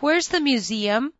Where's the museum?